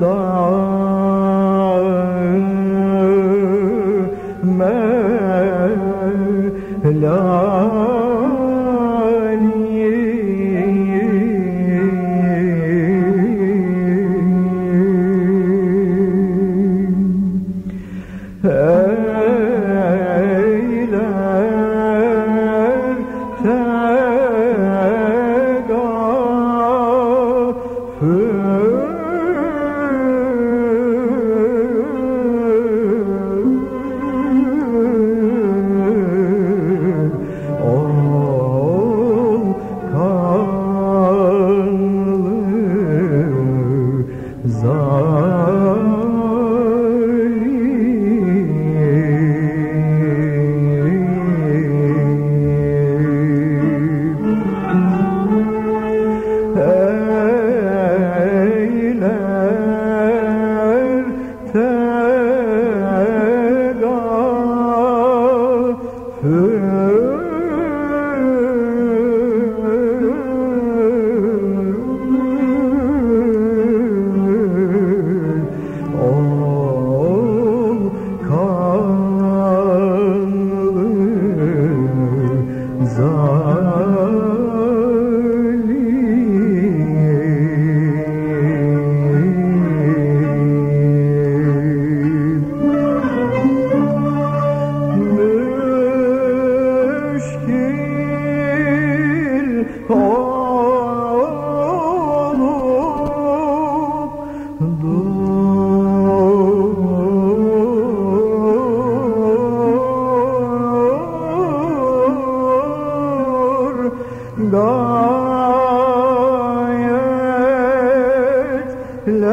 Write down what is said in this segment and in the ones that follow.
da Oh.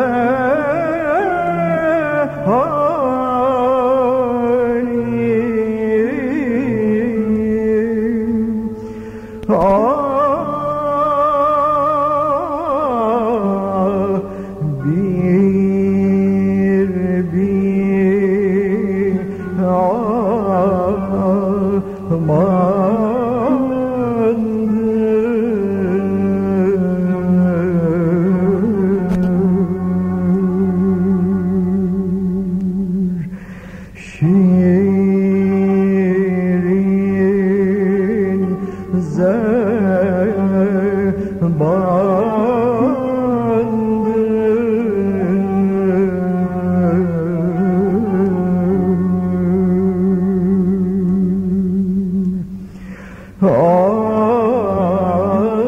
there.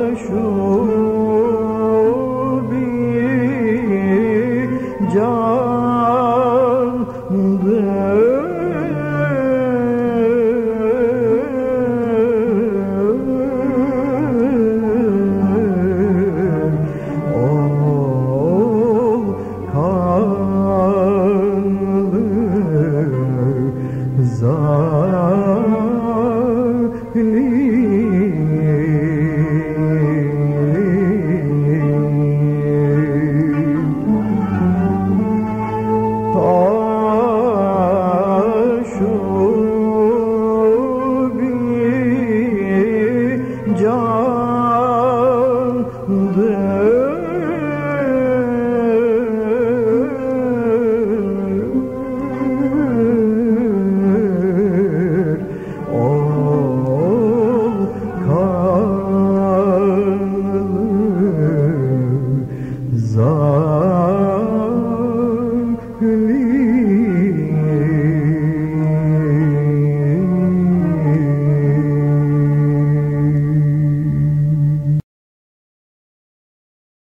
আশুবি যা